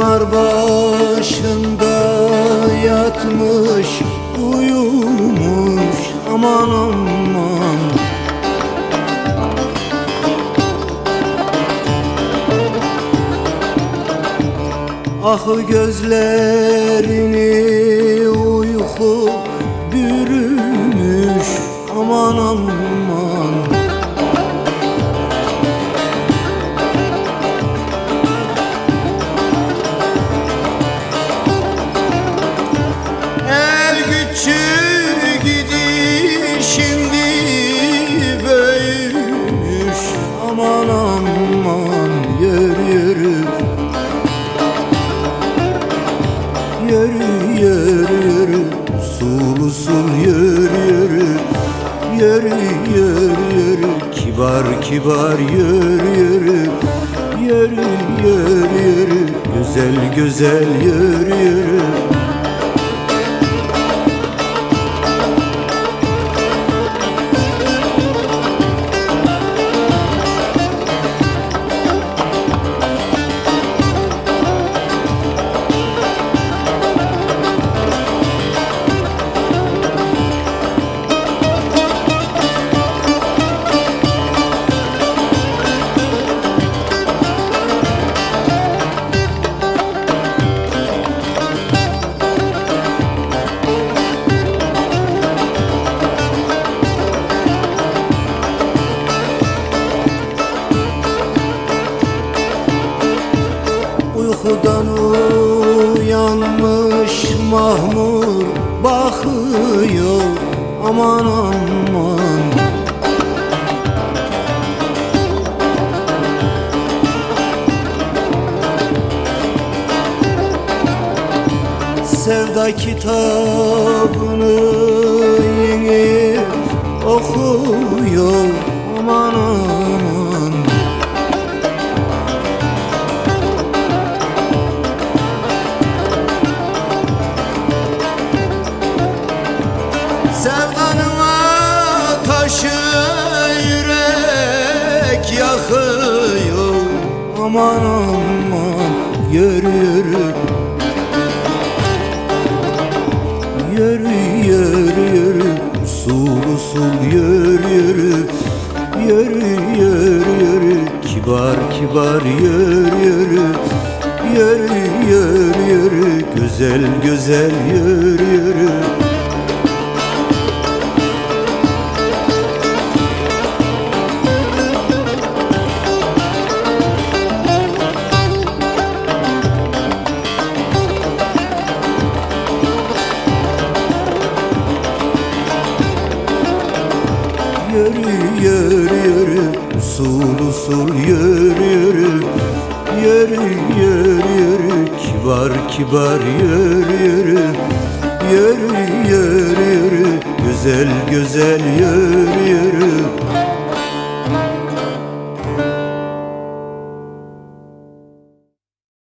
Pınar başında yatmış uyumuş aman aman. Ah gözlerini uyku bürümüş aman aman. Yürü yürü yürü. Usul usul yürü yürü. Yürü yürü yürü. Kibar kibar. Yürü yürü. Yürü yürü yürü. Güzel güzel. Yürü yürü Uykudan uyanmış mahmur bakıyor. Aman aman. Sevda kitabını yeni okuyor. Aman aman yakıyor. Aman aman yürü yürü Yürü yürü. Yürü Usul usul yürü yürü Yürü. Yürü yürü Kibar kibar yürü yürü Yürü yürü. Yürü Güzel güzel yürü Yürü yürü yürü. Usul usul yürü yürü. Yürü yürü yürü. Kibar kibar yürü yürü. Yürü yürü yürü. Güzel güzel yürü yürü